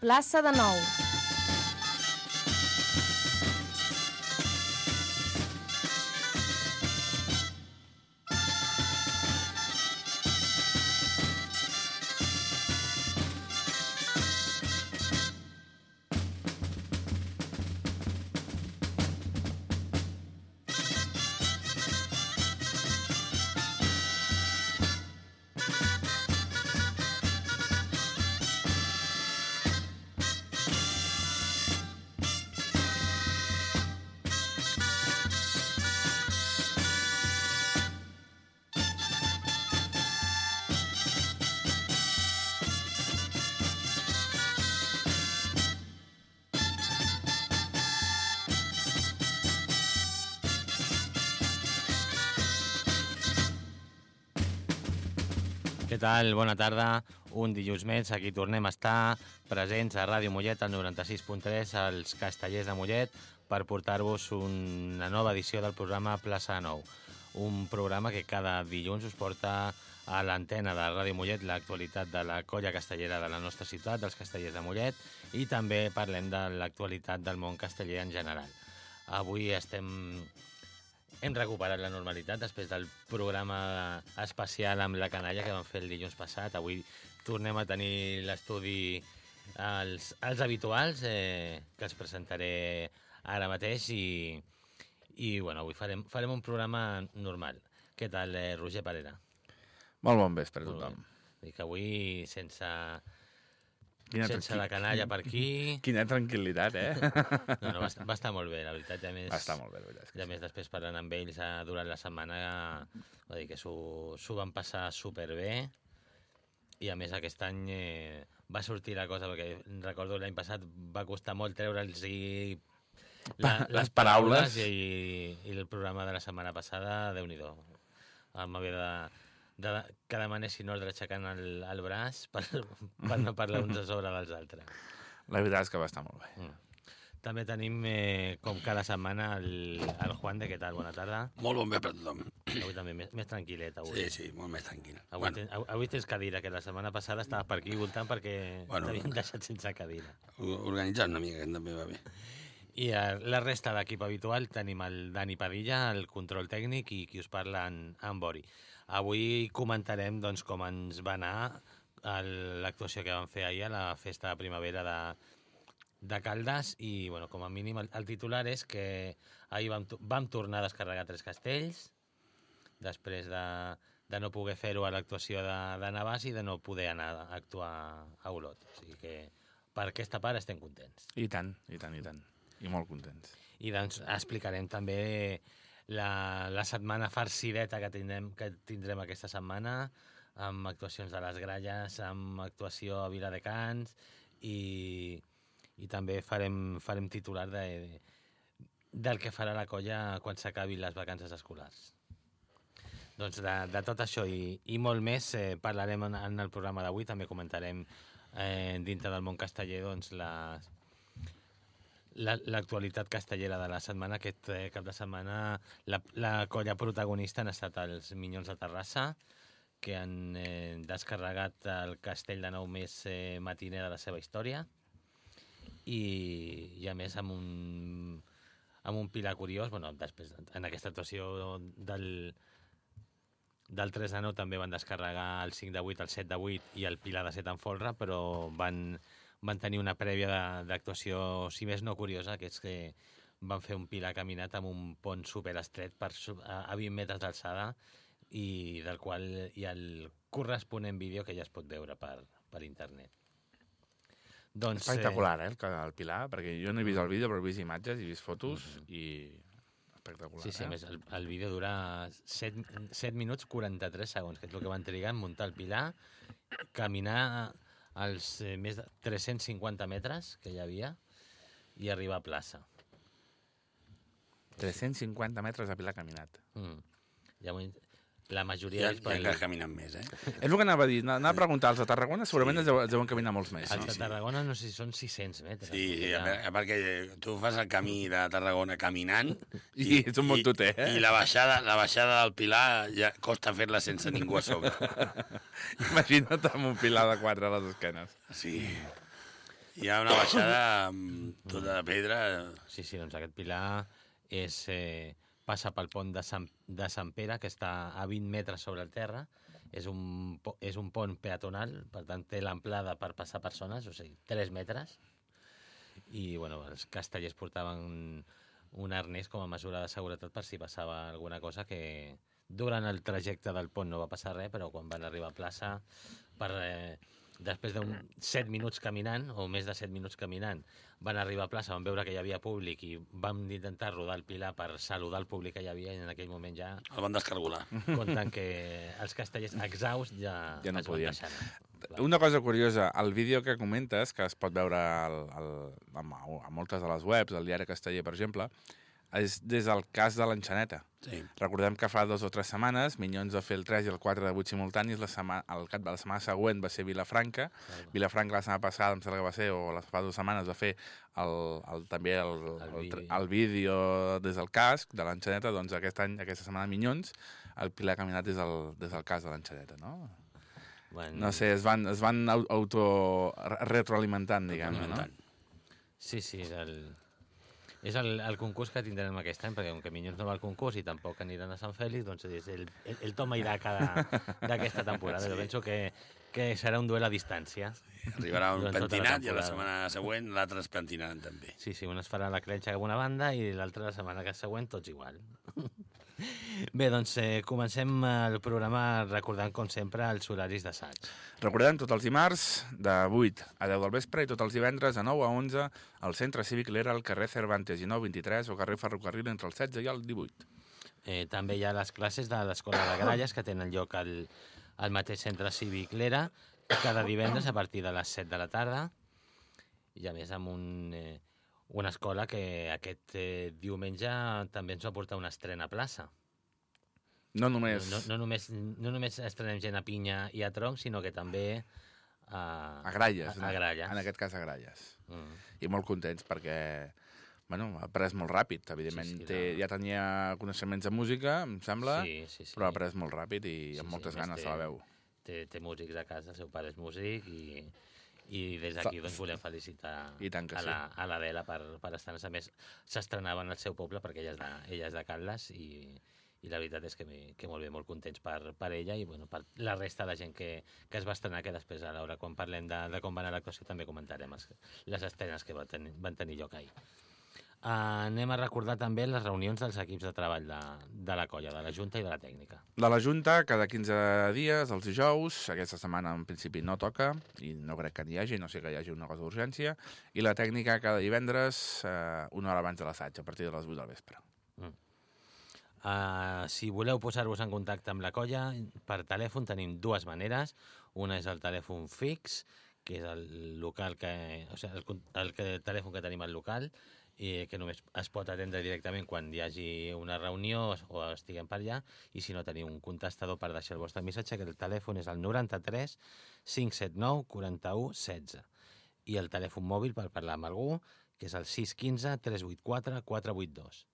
plaça de Nou. Què tal? Bona tarda. Un dilluns més, aquí tornem a estar presents a Ràdio Mollet, al 96.3, als Castellers de Mollet, per portar-vos una nova edició del programa Plaça Nou. Un programa que cada dilluns us porta a l'antena de Ràdio Mollet l'actualitat de la colla castellera de la nostra ciutat, dels castellers de Mollet, i també parlem de l'actualitat del món casteller en general. Avui estem hem recuperat la normalitat després del programa especial amb la canalla que vam fer el dilluns passat. Avui tornem a tenir l'estudi els, els habituals, eh, que els presentaré ara mateix i, i bueno, avui farem, farem un programa normal. Què tal, eh, Roger Parera? Molt bon vespre a tothom. Dic que avui sense, Quina sense la canalla per aquí... Quina tranquil·litat, eh? No, no, va, va estar molt bé, la veritat. I a més, Va estar molt bé, la veritat. és I que a més, després parlant amb ells eh, durant la setmana, va dir que s'ho van passar superbé i a més aquest any eh, va sortir la cosa, perquè recordo l'any passat va costar molt treure'ls i Pa- les paraules. i, i el programa de la setmana passada, déu nhi haver de, de, que demanessin ordre aixecant el, el braç per, per no parlar uns a sobre dels altres. La veritat és que va estar molt bé. Mm. També tenim, eh, com cada setmana, el, el Juan de què tal? Bona tarda. Molt bon vespre a tothom. Avui també més, més tranquil·let, avui. Sí, sí, molt més tranquil. Avui, Bueno, ten, avui, tens cadira, que la setmana passada estava per aquí voltant perquè Bueno. t'havien deixat sense cadira. o- organitzant una mica, que també va bé. I la resta d'equip habitual tenim el Dani Padilla, el control tècnic i qui us parla en, en Bori. Avui comentarem doncs, com ens va anar l'actuació que vam fer ahir a la festa de primavera de, de Caldes i, bueno, com a mínim, el, el titular és que ahir vam, vam tornar a descarregar tres castells després de, de no poder fer-ho a l'actuació de, de Navàs i de no poder anar a actuar a Olot. O sigui que per aquesta part estem contents. I tant, i tant, i tant. I molt contents. I doncs explicarem també la, la setmana farcideta que tindrem, que tindrem aquesta setmana, amb actuacions de les gralles, amb actuació a Viladecans i, i també farem, farem titular de, del que farà la colla quan s'acabin les vacances escolars. Doncs de, de tot això i, i molt més eh, parlarem en, en el programa d'avui, també comentarem eh, dintre del món casteller doncs, les, l'actualitat castellera de la setmana. Aquest eh, cap de setmana la, la colla protagonista han estat els Minyons de Terrassa, que han eh, descarregat el castell de nou més eh, matiner de la seva història i, i a més amb un, amb un pilar curiós, bueno, després, en aquesta actuació del, del 3 de 9 també van descarregar el 5 de 8, el 7 de 8 i el pilar de 7 en folre, però van, van tenir una prèvia d'actuació, si més no curiosa, que és que van fer un pilar caminat amb un pont superestret per, a, a 20 metres d'alçada i del qual hi ha el corresponent vídeo que ja es pot veure per, per internet. Doncs, Espectacular, eh, el, ca- el Pilar, perquè jo no he vist el vídeo, però he vist imatges, he vist fotos, i espectacular. Sí, sí, a eh? més, el, el vídeo dura 7, 7 minuts 43 segons, que és el que van trigar en muntar el pilar, caminar els eh, més de 350 metres que hi havia i arribar a plaça. 350 metres de Pilar caminat. Mm. Ja m'ho- la majoria ha, d'ells que caminen més, eh? És el que anava a dir, anava a preguntar, els de Tarragona segurament Sí. es, deuen, es deuen caminar molts més. Els no? de Tarragona no sé si són 600 metres. Sí, sí, ja. a part- a part que tu fas el camí de Tarragona caminant... I és un montoter, eh? I la baixada, la baixada del Pilar ja costa fer-la sense ningú a sobre. Imagina't amb un Pilar de quatre a les esquenes. Sí. Hi ha una baixada amb tota de pedra. Sí, sí, doncs aquest pilar és, eh, passa pel pont de Sant, de Sant Pere, que està a 20 metres sobre el terra. És un, és un pont peatonal, per tant té l'amplada per passar persones, o sigui, 3 metres. I bueno, els castellers portaven un arnès com a mesura de seguretat per si passava alguna cosa que durant el trajecte del pont no va passar res, però quan van arribar a plaça, per, eh, després d'un 7 minuts caminant, o més de 7 minuts caminant, van arribar a plaça, van veure que hi havia públic i vam intentar rodar el pilar per saludar el públic que hi havia i en aquell moment ja El van descargolar. compten que els castellers exhausts ja, Ja no es van podien. deixar anar. Clar. Una cosa curiosa, el vídeo que comentes, que es pot veure al, al, a, a moltes de les webs, al diari Casteller, per exemple, és des del cas de l'enxaneta. Sí. Recordem que fa dos o tres setmanes Minyons va fer el 3 i el 4 de 8 simultanis, la setmana, el cap de la setmana següent va ser Vilafranca, Vilafranca la setmana passada, em sembla que va ser, o les fa dues setmanes, va fer el, el, també el, El el, el, vídeo. el vídeo des del casc de l'enxaneta, doncs aquest any, aquesta setmana Minyons, el Pilar ha caminat des del, des del cas de l'enxaneta, no? Bueno, No sé, es van, es van au- auto re- retroalimentant, diguem no? Sí, sí, és el, és el, el concurs que tindrem aquest any, perquè com que Minyons no va al concurs i tampoc aniran a Sant Fèlix, doncs és el, el, el toma i daca d'aquesta temporada. Sí. Jo penso que, que serà un duel a distància. Arribarà un Durant tota la pentinat i a la setmana següent l'altre es pentinaran també. Sí, sí, un es farà la clenxa cap una banda i l'altra la setmana que següent tots igual. Bé, doncs eh, comencem el programa recordant, com sempre, els horaris d'assaig. Recordem tots els dimarts de 8 a 10 del vespre i tots els divendres de 9 a 11 al Centre Cívic Lera al carrer Cervantes 1923 o carrer Ferrocarril entre el 16 i el 18. Eh, també hi ha les classes de l'Escola de Gralles que tenen lloc al, al mateix centre cívic Lera cada divendres a partir de les 7 de la tarda i a més amb un, eh, una escola que aquest eh, diumenge també ens va portar una estrena a plaça. No només... No, no, només, no només estrenem gent a Pinya i a Tronc, sinó que també a, A Gralles. A, a Gralles. En aquest cas a Gralles. Mm. I molt contents perquè bueno, ha après molt ràpid, evidentment. Sí, sí, té, la- ja tenia coneixements de música, em sembla, Sí, sí, sí. però ha après molt ràpid i Sí, amb sí, moltes més ganes té- se la veu. té, té músics a casa, el seu pare és músic i, i des d'aquí doncs, volem felicitar I tant a sí. la- a l'Adela per, per estar A més, s'estrenava en el seu poble perquè ella és de, ella és de Caldes i, i la veritat és que, que molt bé, molt contents per, per ella i bueno, per la resta de gent que, que es va estrenar, que després a l'hora quan parlem de, de com va anar l'actuació també comentarem els, les estrenes que va tenir, van tenir lloc ahir. Uh, anem a recordar també les reunions dels equips de treball de, de la colla, de la Junta i de la tècnica. De la Junta, cada 15 dies, els dijous, aquesta setmana en principi no toca, i no crec que n'hi hagi, no sé que hi hagi una cosa d'urgència, i la tècnica cada divendres, eh, una hora abans de l'assaig, a partir de les 8 del vespre. Uh, si voleu posar-vos en contacte amb la colla, per telèfon tenim dues maneres. Una és el telèfon fix, que és el local que, o sigui, el, el, que, el telèfon que tenim al local, i que només es pot atendre directament quan hi hagi una reunió o estiguem per allà, i si no teniu un contestador per deixar el vostre missatge, que el telèfon és el 93 579 41 16. I el telèfon mòbil per parlar amb algú, que és el 615 384 482.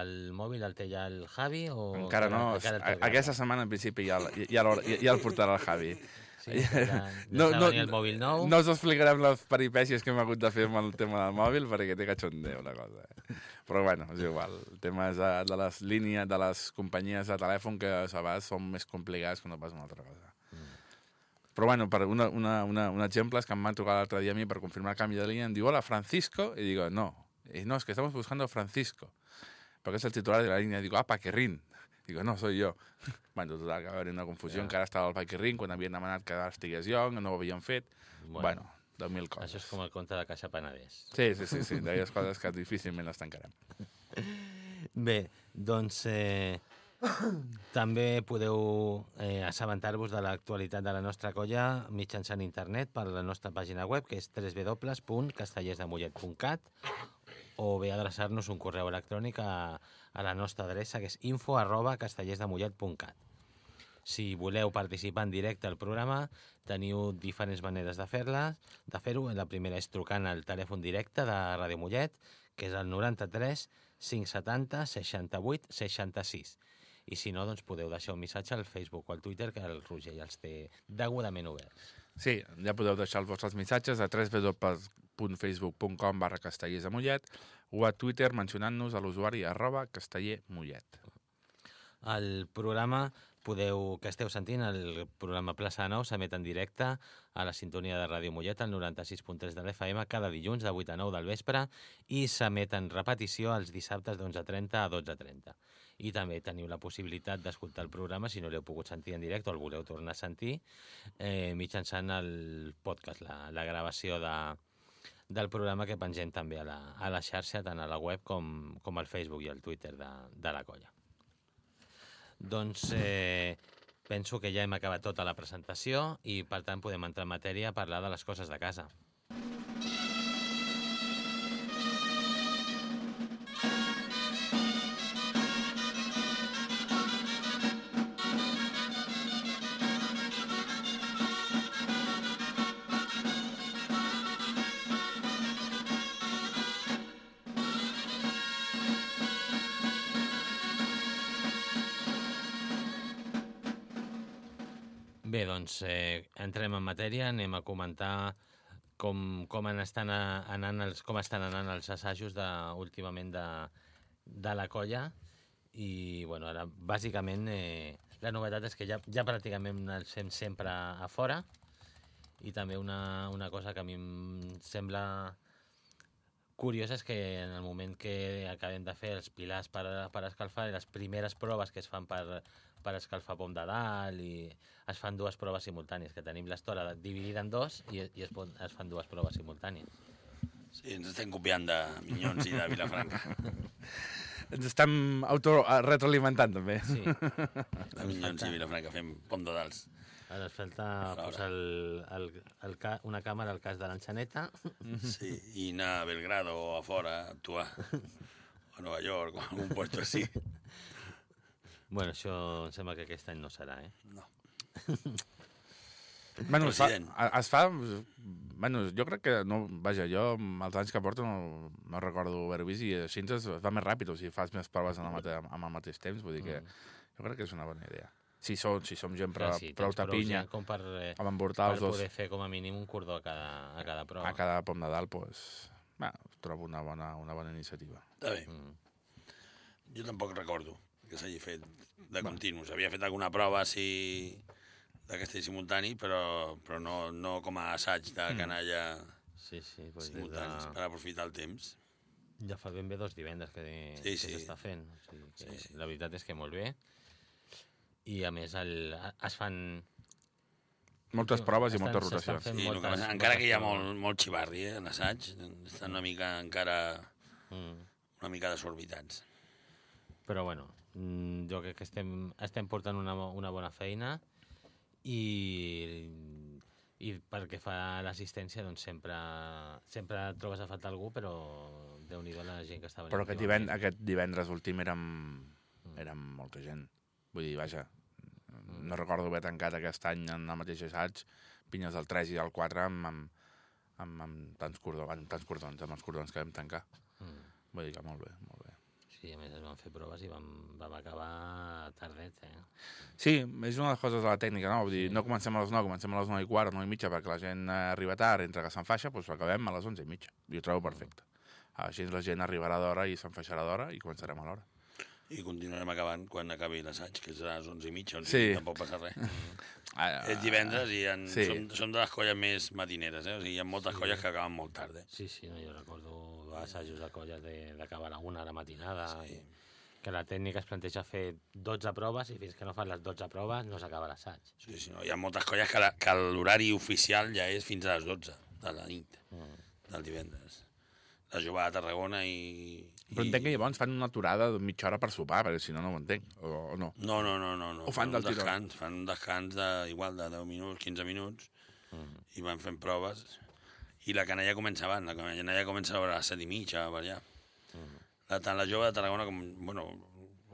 El mòbil el té ja el Javi o... Encara no, encara aquesta setmana en principi ja, ja, ja el portarà el Javi. Sí, no, no, el mòbil nou. No us explicarem les peripècies que hem hagut de fer amb el tema del mòbil perquè té cachondeo la cosa. eh? Però bueno, és igual. El tema és de, de les línies, de les companyies de telèfon que a vegades són més complicades que no pas una altra cosa. Mm. Però bueno, per una, una, una, un exemple és que em van trucar l'altre dia a mi per confirmar el canvi de línia, em diu, hola, Francisco, y digo, no. Y no, es que estamos buscando a Francisco. Porque es el titular de la línea. Digo, ah, Paquerrín. Digo, no, soy yo. bueno, total, que va haver una confusió. Ja. Encara estava el Paquerrín quan havien demanat que estigués jo, que no ho havien fet. Bueno, bueno de mil coses. Això és com el conte de Caixa Penedès. Sí, sí, sí, sí d'aquelles coses que difícilment les tancarem. Bé, doncs eh, també podeu eh, assabentar-vos de l'actualitat de la nostra colla mitjançant internet per la nostra pàgina web, que és www.castellersdemollet.cat o bé adreçar-nos un correu electrònic a, a la nostra adreça, que és info arroba castellersdemollet.cat. Si voleu participar en directe al programa, teniu diferents maneres de fer-la. De fer-ho, la primera és trucant al telèfon directe de Ràdio Mollet, que és el 93 570 68 66. i si no, doncs podeu deixar un missatge al Facebook o al Twitter que el Roger ja els té degudament oberts. Sí, ja podeu deixar els vostres missatges a www.facebook.com barra castellers de Mollet o a Twitter mencionant-nos a l'usuari arroba castellermollet. El programa podeu, que esteu sentint, el programa Plaça Nou s'emet en directe a la sintonia de Ràdio Mollet, al 96.3 de l'FM, cada dilluns de 8 a 9 del vespre i s'emet en repetició els dissabtes d'11.30 a 12.30. I també teniu la possibilitat d'escoltar el programa, si no l'heu pogut sentir en directe o el voleu tornar a sentir, eh, mitjançant el podcast, la, la gravació de, del programa que pengem també a la, a la xarxa, tant a la web com, com al Facebook i al Twitter de, de la colla. Doncs eh, penso que ja hem acabat tota la presentació i, per tant, podem entrar en matèria a parlar de les coses de casa. Doncs eh, entrem en matèria, anem a comentar com, com, estan anant els, com estan anant els assajos de, últimament de, de la colla. I bueno, ara bàsicament eh, la novetat és que ja, ja pràcticament els fem sempre a fora. I també una, una cosa que a mi em sembla curiosa és que en el moment que acabem de fer els pilars per, per escalfar, les primeres proves que es fan per, per escalfar pom de dalt i es fan dues proves simultànies, que tenim l'estora dividida en dos i, i es, pot, es fan dues proves simultànies. Sí, ens estem copiant de Minyons i de Vilafranca. Ens estem auto-retroalimentant, també. Sí, De Minyons i Vilafranca fem pom de dals. ara ens falta posar el, el, el, ca- una càmera al cas de l'enxaneta. Sí, i anar a Belgrado o a fora a actuar. O a Nova York o a algun puesto així. Bueno, això em sembla que aquest any no serà, eh? No. Bueno, es fa, es fa... Bueno, jo crec que... No, vaja, jo els anys que porto no, no recordo haver-ho vist i així es va més ràpid, o sigui, fas més proves en el mate, amb el mateix temps, vull dir que jo crec que és una bona idea. Si som, si som gent prou, Clar, sí, prou prou tapinya, gent com per, eh, com els dos poder fer com a mínim un cordó a cada, a cada prova. a cada pom de dalt, doncs, bueno, trobo una bona, una bona iniciativa. Està bé. Mm. Jo tampoc recordo que s'hagi fet de continu. S'havia fet alguna prova així castell simultani, però, però no, no com a assaig de canalla Sí, sí, pues des simultanis, de... per aprofitar el temps. Ja fa ben bé dos divendres que, Sí, que sí. s'està fent. O sigui que Sí, sí. La veritat és que molt bé. I a més el, es fan... Moltes proves i Estan- moltes s'estan rotacions. Sí, que moltes- passa, encara que hi ha moltes molt, molt xivarri, eh, en assaig, estan una mica encara Mm. una mica desorbitats. Però bueno, mm, jo crec que estem, estem portant una, una bona feina i, i pel que fa a l'assistència, doncs sempre, sempre trobes a faltar algú, però déu nhi la gent que venint. Però aquest, divend, aquest divendres últim érem, érem molta gent. Vull dir, vaja, no recordo haver tancat aquest any en el mateix assaig, pinyes del 3 i del 4 amb, amb, amb, amb, tants, cordons, amb tants cordons, amb els cordons que vam tancar. Mm. Vull dir que molt bé, molt bé. Sí, a més es van fer proves i vam, vam acabar tardet, eh? Sí, és una de les coses de la tècnica, no? Vull dir, no comencem a les 9, comencem a les 9 i quart, 9 i mitja, perquè la gent arriba tard, entre que s'enfaixa, doncs acabem a les 11 i mitja. Jo ho trobo perfecte. Així la gent arribarà d'hora i s'enfaixarà d'hora i començarem a l'hora. I continuarem acabant quan acabi l'assaig, que serà a les 11 i mitja, 11 Sí. sí. tampoc passa res. Ah, És divendres i en, sí. som, som de les colles més matineres, eh? O sigui, hi ha moltes sí. colles que acaben molt tard, eh? Sí, sí, no, jo recordo assajos de colles de- d'acabar a una a la matinada Sí. que la tècnica es planteja fer 12 proves i fins que no fan les 12 proves no s'acaba l'assaig. Sí, sí, no? Hi ha moltes colles que l'horari oficial ja és fins a les 12 de la nit, Mm. del divendres. La jugada a Tarragona i... Però entenc que llavors fan una aturada de mitja hora per sopar, perquè si no, no ho entenc. O, o no. No, no, no, no. no. Ho fan un del tiró. descans, fan un descans de, igual de 10 minuts, 15 minuts, Mm. i van fent proves. I la canalla comença abans, la canalla comença a les 7 i mitja, per allà. La, tant la jove de Tarragona com... Bueno,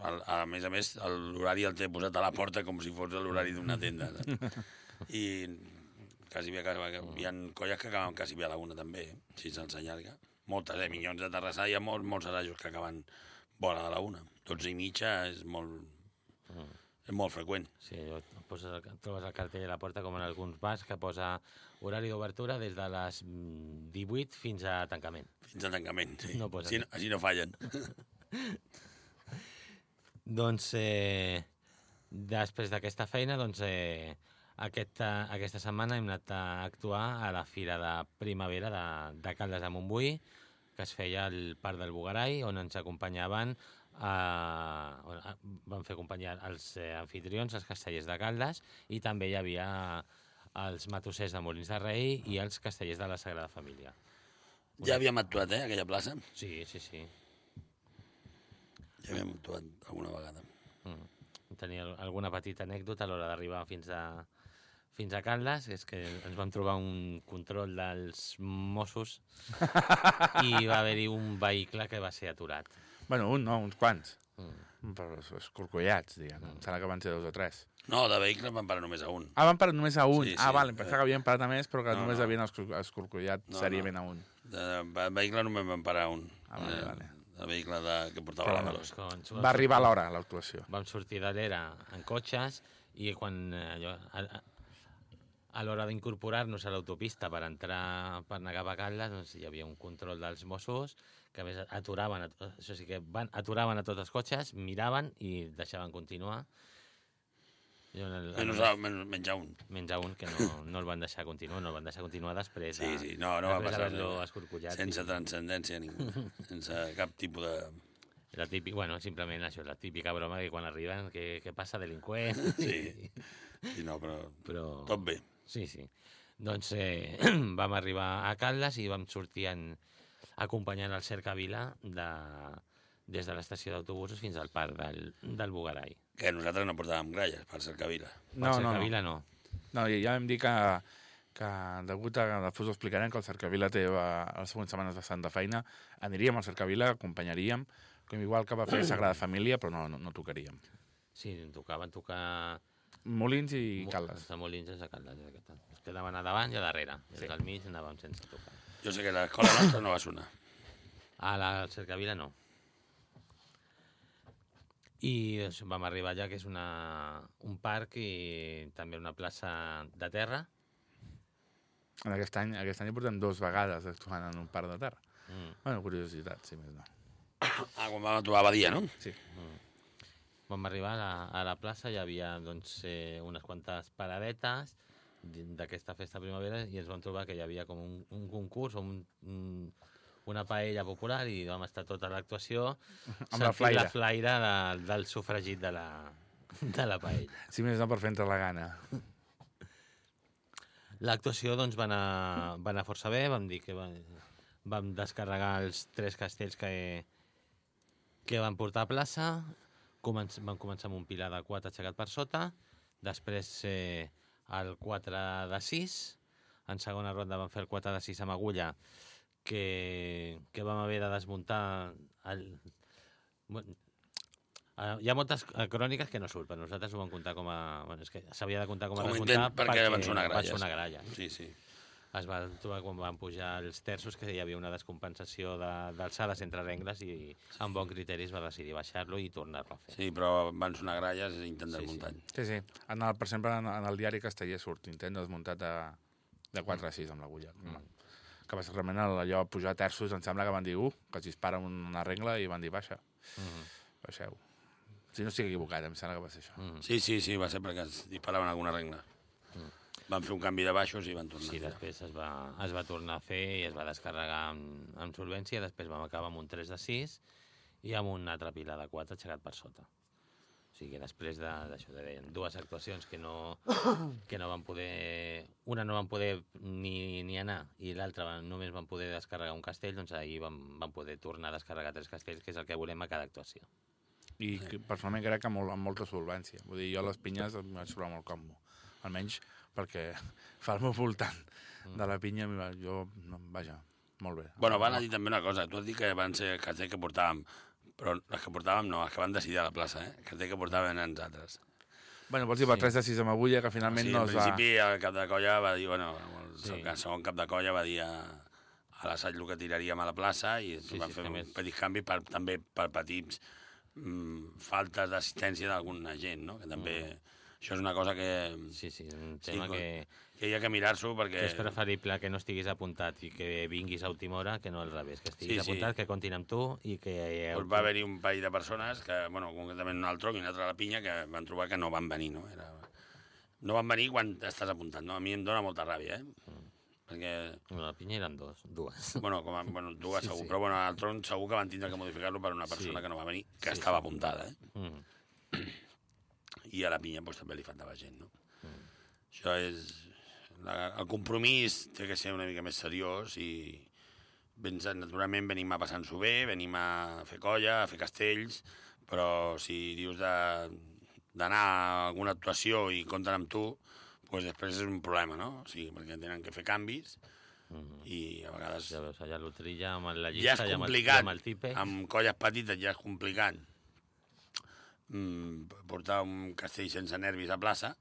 el, a més a més, l'horari el té posat a la porta com si fos l'horari d'una tenda. saps? I quasi bé, acaba- hi ha colles que acaben quasi bé a la una també, eh? si se'ls allarga. Moltes, eh? Minyons de Terrassà, hi ha molts, molts assajos que acaben vora de la una. 12 i mitja és molt, Mm. És molt freqüent. Sí, poses el, trobes el cartell a la porta com en alguns bars que posa horari d'obertura des de les mm, 18 fins a tancament. Fins a tancament, sí. No posa així, no, així no fallen. Doncs eh, després d'aquesta feina, doncs, eh, aquesta, aquesta setmana hem anat a actuar a la Fira de Primavera de, de Caldes de Montbui, que es feia al Parc del Bugarai, on ens acompanyaven eh, on, eh, van fer companyia els eh, anfitrions, els castellers de Caldes, i també hi havia els matossers de Molins de Rei i els castellers de la Sagrada Família. Ja havíem actuat, eh, aquella plaça. Sí, sí, sí. Ja havíem actuat alguna vegada. Mm. Tenia alguna petita anècdota a l'hora d'arribar fins a, fins a Caldes, és que ens vam trobar un control dels Mossos i va haver-hi un vehicle que va ser aturat. Bueno, un no, uns quants. Mm. Però es- escorcollats, diguem. Em sembla que van ser dos o tres. No, de vehicles van parar només a un. Ah, van parar només a un. Sí, ah, sí. vale, em pensava que havien parat a més, però que No, només no. havien escor- escorcollat No, seriament a un. De, de vehicle només van parar un. Ah, vale, Eh, vale. De vehicle de, que portava Però la no. Quan ens Va arribar a l'hora, l'actuació. Vam sortir de l'era en cotxes i quan eh, allò, a, a, a l'hora d'incorporar-nos a l'autopista per entrar per anar cap a doncs hi havia un control dels Mossos que a més aturaven, a, això sí que van, aturaven a tots els cotxes, miraven i deixaven continuar. I on el, Menys, a- menys, un. menys un que no, no el van deixar continuar, no el van deixar continuar després Sí, sí, no, no va passar res. Sense i- transcendència ninguna. Sense cap tipus de... La típica, bueno, simplement això, la típica broma que quan arriben, que, que passa delinqüent. Sí. Sí, no, però Però... tot bé. Sí, sí. Doncs eh, vam arribar a Caldes i vam sortir en, acompanyant el cercavila de, des de l'estació d'autobusos fins al parc del, del Bugarai. Que nosaltres no portàvem gralles per cercavila. No, el no, no. cercavila no. No, i ja vam dir que, que degut a, després ho explicarem, que el Cercavila té va, les següents setmanes bastant de feina, aniríem al Cercavila, acompanyaríem, com igual que va fer Sagrada Família, però no, no, no tocaríem. Sí, tocaven tocar... Molins i Caldes. De Molins és a Caldes. Es quedaven a davant i a darrere. I els al mig anàvem sense tocar. Jo sé que l'escola nostra no va sonar. A la cercavila no. I doncs, vam arribar allà, que és una, un parc i també una plaça de terra. En aquest any, aquest any portem dues vegades actuant en un parc de terra. Mm. Bueno, curiositat, si més no. Ah, quan vam trobar a Badia, no? Sí. Vam arribar a la, a la plaça, hi havia doncs, eh, unes quantes paradetes d'aquesta festa primavera i ens vam trobar que hi havia com un, un concurs o un, un, una paella popular i vam estar tota l'actuació Amb la flaire. la flaire de, del sofregit de la, de la paella. Si més no, per fer-te la gana. L'actuació doncs, va, anar, va anar força bé, vam dir que va, vam descarregar els tres castells que, que van portar a plaça, Començ, vam començar amb un pilar de 4 aixecat per sota, després eh, el 4 de 6, en segona ronda vam fer el 4 de 6 amb agulla, que, que vam haver de desmuntar el... Bueno, eh, hi ha moltes cròniques que no surt, però nosaltres ho vam comptar com a... Bueno, és que s'havia de comptar com a Com desmuntar perquè van sonar gralles. Van sonar gralles. Sí, sí. Es va trobar quan van pujar els terços que hi havia una descompensació de- d'alçades entre rengles i amb bon criteri es va decidir baixar-lo i tornar-lo a fer. Sí, però van sonar gralles i intent Sí, de sí. muntany. Sí, sí. En el, per exemple, en, en el diari casteller surt intent desmuntat de, de 4 a 6 amb l'agulla. Mm. Que va ser realment allò pujar a terços, em sembla que van dir, uh, que es dispara una regla i van dir, baixa, Mm -hmm. baixeu. Si no estic equivocat, em sembla que va ser això. Mm -hmm. Sí, sí, sí, va ser perquè es disparaven alguna regla. Van fer un canvi de baixos i van tornar Sí, a tirar. després es va, es va tornar a fer i es va descarregar amb, amb solvència, després vam acabar amb un 3 de 6 i amb un altre pilar de 4 aixecat per sota. O sigui que després de- d'això, de, de dues actuacions que no, que no van poder... Una no van poder ni, ni anar i l'altra van- només van poder descarregar un castell, doncs ahir vam, vam poder tornar a descarregar tres castells, que és el que volem a cada actuació. I personalment crec que molt, amb molta solvència. Vull dir, jo a les pinyes em vaig trobar molt còmode. Almenys perquè fa el meu voltant de la pinya, jo, no, vaja, molt bé. Bueno, van a dir també una cosa. Tu has dit que van ser castells que portàvem, però les que portàvem no, les que van decidir a la plaça, eh? Castells que portaven els altres. Bueno, vols dir per Sí. 3 de 6 amb agulla, que finalment sí, no en es va... principi el cap de colla va dir, bueno, el Sí. sí. segon cap de colla va dir a, a l'assaig el que tiraríem a la plaça i Sí, sí, van sí, fer un petit canvi per, també per petits mm, faltes d'assistència d'alguna gent, no? Que també... Això és una cosa que, Sí, sí, un Sí, tema clar. que, que hi ha que mirar-s'ho perquè... que és preferible que no estiguis apuntat i que vinguis a última hora que no al revés, que estiguis Sí, sí. apuntat, que comptin amb tu i que... Doncs va haver-hi un parell de persones, que, bueno, concretament un altre i un altre a la pinya, que van trobar que no van venir, no? Era... No van venir quan estàs apuntat, no? A mi em dóna molta ràbia, eh? Perquè, No, la pinya eren dos, dues. bueno, com a, bueno dues Sí, segur, sí. però bueno, el tron segur que van tindre que modificar-lo per una persona Sí. que no va venir, que Sí, estava sí. apuntada, eh? Mm. I a la pinya doncs, també li faltava gent, no? Això és... La, el compromís té que ser una mica més seriós i ben, naturalment venim a passar-nos-ho bé, venim a fer colla, a fer castells, però si dius d'anar a alguna actuació i compten amb tu, doncs després és un problema, no? O sigui, perquè tenen que fer canvis Mm. i a vegades Ja veus, allà l'Utrilla amb la ja llista, és i amb el, i amb el tipe. amb colles petites ja és complicat mm, portar un castell sense nervis a plaça,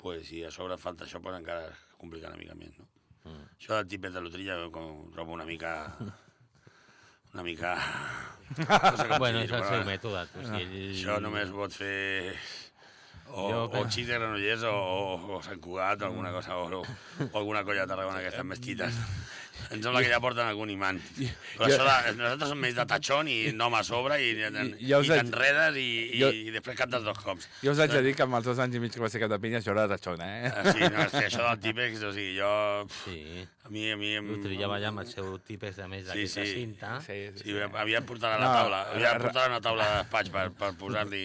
pues, si a sobre falta això, pues, encara es complica una mica més. No? Mm. Això del tipet de jo com trobo una mica... una mica... No sé Bueno, és el seu mètode. O sigui, ell... Això només pot fer o, Jo- o Xis de Granollers o, o, o Sant Cugat o alguna cosa, o, o alguna colla de Tarragona que estan mesquites. Em sembla que ja porten algun imant. Però jo- això de, nosaltres som més de tachón i nom a sobre i, i, I- ja i t'enredes i, i, jo- i després cantes dos cops. Jo us haig de dir que amb els dos anys i mig que va ser cap de pinya, això era de tachona, eh? Ah, Sí, no, és que això del típex, o sigui, jo... Sí, A mi, a mi... em- l'Utrilla va allà amb el seu típex de més Sí, d'aquesta sí. cinta. Sí, sí, Sí, sí. havia de portar a la No, taula, havia de re- portar una taula de despatx per, per posar-li...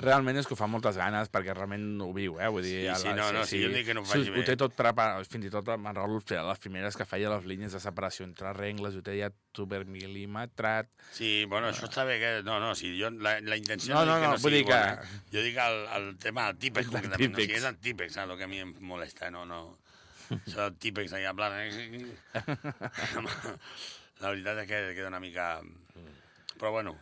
Realment és que ho fa moltes ganes, perquè realment ho viu, eh? Vull dir, Sí, sí, no, no, sí, jo no dic que no ho faci Ho bé. té tot preparat, fins i tot en Raül les primeres que feia les línies de separació entre rengles, ho té ja supermil·limetrat. Sí, bueno, això està bé, que... No, no, sí, jo, la, la intenció No, no, no, no, no vull sigui dir que- bona. Jo dic el, el tema del típex, concretament. O sigui, és el típex? El que a mi em molesta, no, no... Això del típex, allà, en plan... La veritat és que queda una mica... Però bueno,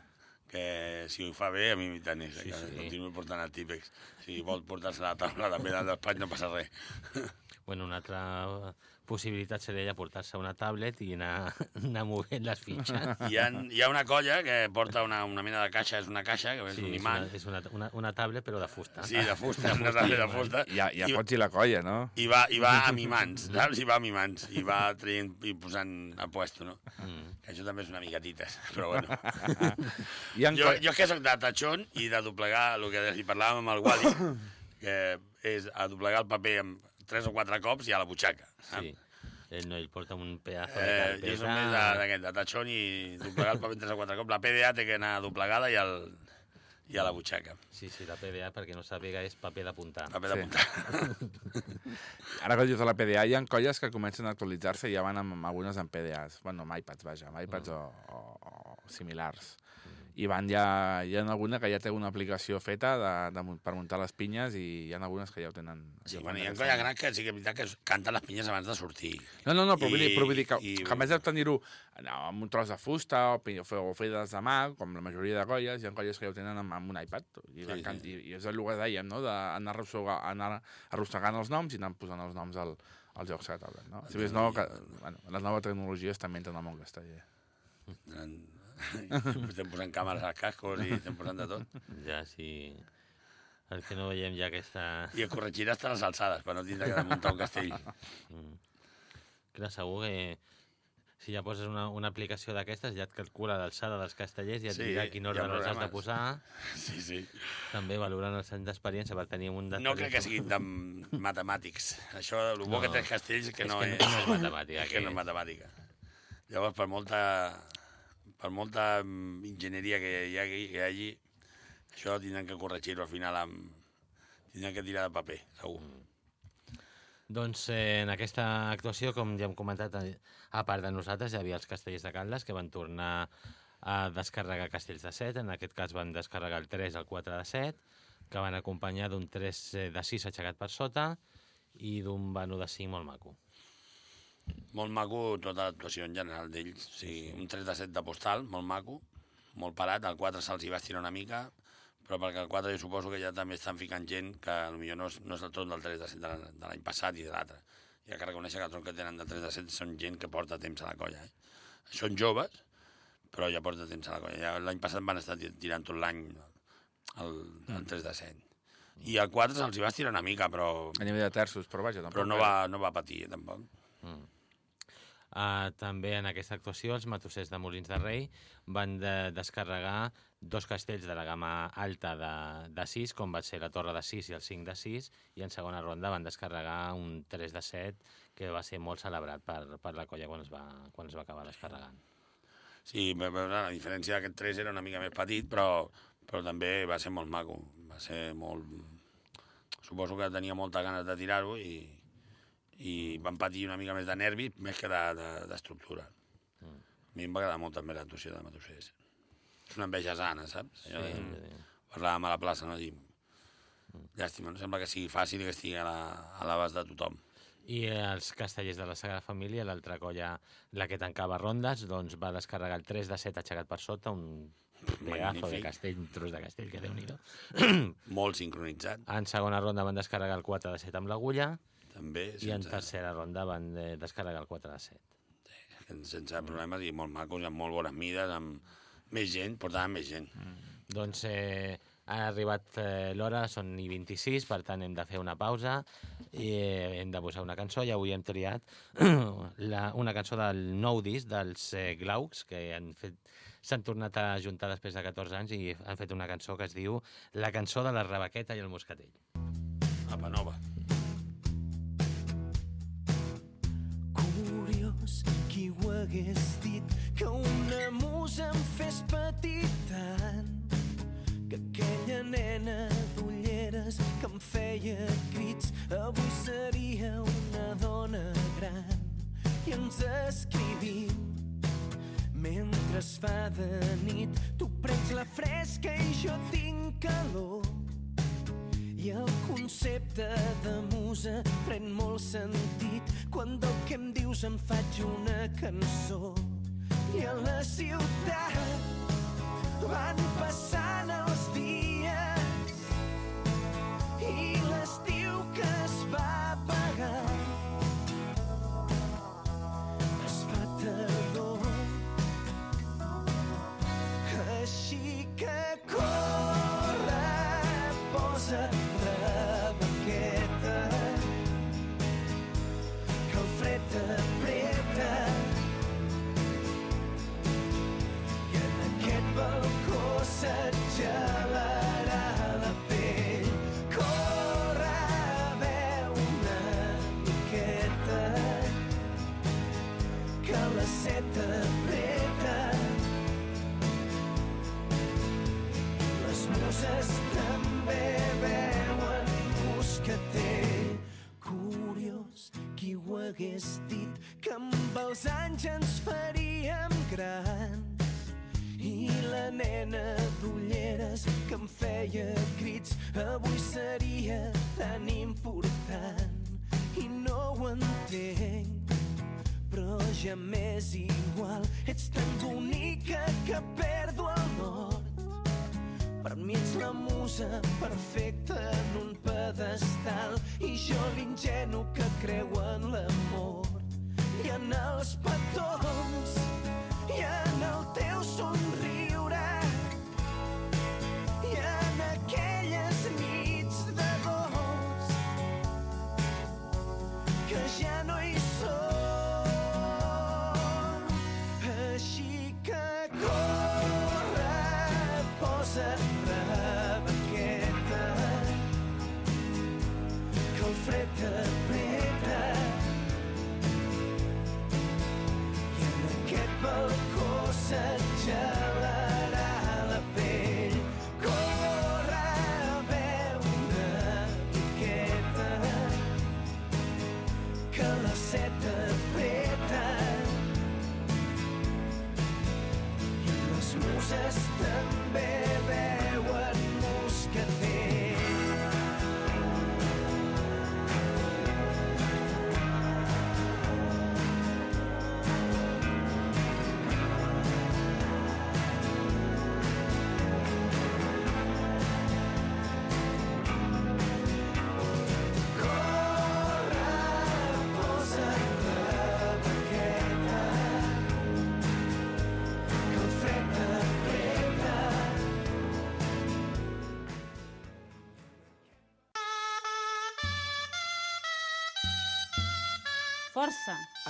que si ho fa bé, a mi és, Sí, que sí. continuï portant el típex. Si vol portar-se a la taula també del despatx no passa res. Bueno, una altra possibilitat seria ja portar-se una tablet i anar, anar movent les fitxes. Hi ha, hi ha una colla que porta una, una mena de caixa, és una caixa, que és un és, una, imant. és una, una, una tablet, però de fusta. Sí, de fusta, una tablet de fusta. Ja, ja I- pots ir la colla, no? I va, i va amb imants, saps? I va amb imants. I va traient i posant a puesto, no? Mm. Que això també és una mica tites, però bueno. Jo, jo és que soc de tachón i de doblegar, el que hi parlàvem amb el Wally, que és a doblegar el paper amb tres o quatre cops i a la butxaca. Sí. Ell no, ell porta un pedazo de Eh, carpeta. jo soc més d'aquest, de tachón i doblegar el paper tres o quatre cops. La PDA té que anar doblegada i, al, i a la butxaca. Sí, sí, la PDA, perquè no sàpiga, és paper d'apuntar. Paper Sí. d'apuntar. Ara que dius de la PDA, hi ha colles que comencen a actualitzar-se i ja van amb, amb algunes amb PDAs. Bueno, amb iPads, vaja, amb iPads o, o, o similars. I van ja, hi ha alguna que ja té una aplicació feta de, de, per muntar les pinyes i hi ha algunes que ja ho tenen. Sí, ja bueno, hi ha colla gran que sí que és veritat que canten les pinyes abans de sortir. No, no, no, però, vull dir, I- però vull dir que, i- que a més de tenir-ho no, amb un tros de fusta o, o, fe- o fetes de mà, com la majoria de colles, hi ha colles que ja ho tenen amb, amb un iPad. I, Sí, can... sí. I, i és el que dèiem, no?, d'anar arrossegar, anar arrossegant els noms i anar posant els noms al, als jocs taula. No? Si més no, que, bueno, les noves tecnologies també entren al món casteller. estem posant càmeres als cascos i estem posant de tot. Ja, sí. El que no veiem ja aquesta... I et corregirà hasta les alçades, per no tindre que muntar un castell. Mm. Clar, segur que si ja poses una, una aplicació d'aquestes ja et calcula l'alçada dels castellers i et Sí, dirà a quin ordre les has de posar. Sí, sí. També valorant els anys d'experiència per tenir un No crec que siguin de matemàtics. Això, el bo No. que té els castells que És no que és... no és matemàtica, És que que- no és matemàtica. Llavors, per molta, per molta mm, enginyeria que hi hagi, que hi hagi això tindran que corregir-ho al final amb... Tindran que tirar de paper, segur. Doncs eh, en aquesta actuació, com ja hem comentat, eh, a part de nosaltres, hi havia els castellers de Caldes que van tornar a descarregar castells de 7, en aquest cas van descarregar el 3 al 4 de 7, que van acompanyar d'un 3 de 6 aixecat per sota i d'un vano de 5 molt maco. Molt maco tota l'actuació en general d'ells. O sigui, un 3 de 7 de postal, molt maco, molt parat. El 4 se'ls hi va estirar una mica, però perquè el 4 jo suposo que ja també estan ficant gent que potser no és, no és el tron del 3 de 7 de la- de l'any passat i de l'altre. Ha que reconèixer que el tron que tenen del 3 de 7 són gent que porta temps a la colla. Eh? Són joves, però ja porta temps a la colla. Ja L'any passat van estar ti- tirant tot l'any el, el 3 de 100. I el 4 se'ls hi va estirar una mica, però, A nivell de terços, però vaja, tampoc... però no, va, no va patir, eh, tampoc. Uh, també en aquesta actuació els matossers de Molins de Rei van de descarregar dos castells de la gamma alta de, de 6, com va ser la torre de 6 i el 5 de 6, i en segona ronda van descarregar un 3 de 7, que va ser molt celebrat per, per la colla quan es va, quan es va acabar descarregant. Sí, la diferència d'aquest 3 era una mica més petit, però, però també va ser molt maco. Va ser molt... Suposo que tenia molta ganes de tirar-ho i, i van patir una mica més de nervis més que d'estructura. De, d'estructura. Mm. A mi em va agradar molt també l'actuació de Matossers. És una enveja sana, saps? Allò de- Sí. Parlàvem a la plaça, no? Dir, llàstima, no sembla que sigui fàcil i que estigui a la- a l'abast de tothom. I els castellers de la Sagrada Família, l'altra colla, la que tancava rondes, doncs va descarregar el 3 de 7 aixecat per sota, un pedazo de castell, un tros de castell, que déu nhi Molt sincronitzat, En segona ronda van descarregar el 4 de 7 amb l'agulla també, i en sense, tercera ronda van descarregar el 4 de 7. sense problemes i molt macos, amb molt bones mides, amb més gent, portaven més gent. Doncs eh, ha arribat eh, l'hora, són i 26, per tant hem de fer una pausa i eh, hem de posar una cançó i avui hem triat la, una cançó del nou disc dels eh, Glaucs que han fet s'han tornat a juntar després de 14 anys i han fet una cançó que es diu La cançó de la Rebequeta i el Moscatell. Apa nova. Curiós, qui ho hagués dit que una musa em fes patir tant que aquella nena d'ulleres que em feia crits avui seria una dona gran. I ens escrivim mentre es fa de nit tu prens la fresca i jo tinc calor i el concepte de musa pren molt sentit quan del que em dius em faig una cançó. I a la ciutat van passant els dies i l'estiu que es va apagar es fa tardor així que corre, posa anys ens faríem grans. I la nena d'ulleres que em feia crits avui seria tan important. I no ho entenc, però ja m'és igual. Ets tan bonica que perdo el nord. Per mi ets la musa perfecta en un pedestal i jo l'ingenu que creu en l'amor. I en els petons i en el teu somriure